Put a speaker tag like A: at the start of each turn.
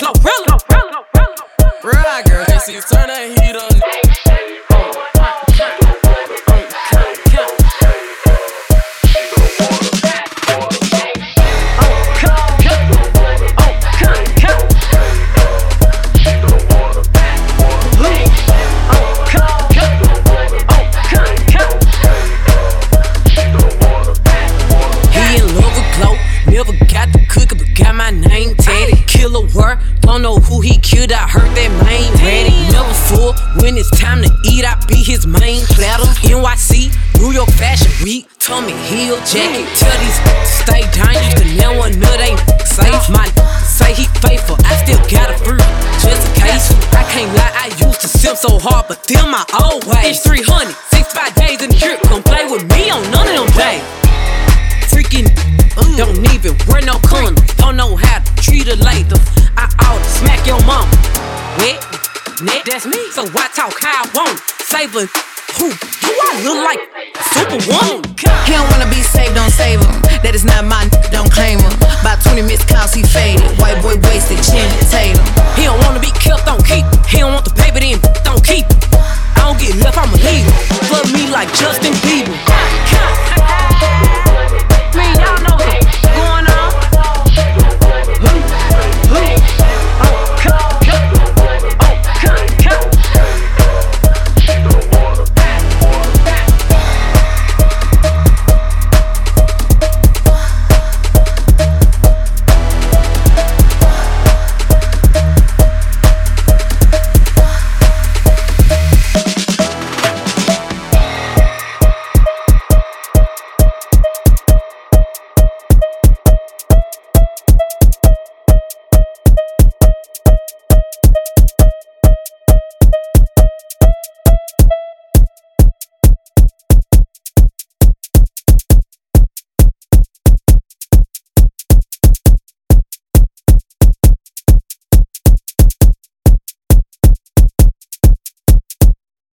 A: GloRilla.
B: Right, girl. See, turn that heat up.
A: He in love with Glow, never got the cookie, but got my name tatted. Killer work, don't know who he killed, I heard that main ready. Never full, when it's time to eat, I be his main platter. NYC, New York Fashion Week, Tommy Hill jacket. Tell these stay dangerous, cause now one nut ain't safe. My say he faithful, I still got a fruit, just in case. I can't lie, I used to simp so hard, but them my old ways. 300, even wear no condom. Don't know how to treat her later. I ought smack your mom. Wait, neck, that's me. So I talk how I want it. Save her. Who do I look like? Superwoman.
C: He don't wanna be saved, don't save him. That is not my n- don't claim him. About 20 missed calls, he faded. White boy wasted, chin Tatum.
A: He don't wanna be killed, don't keep. He don't want the paper, then don't keep. I don't get left, I'ma leave. Love me like Justin Bieber.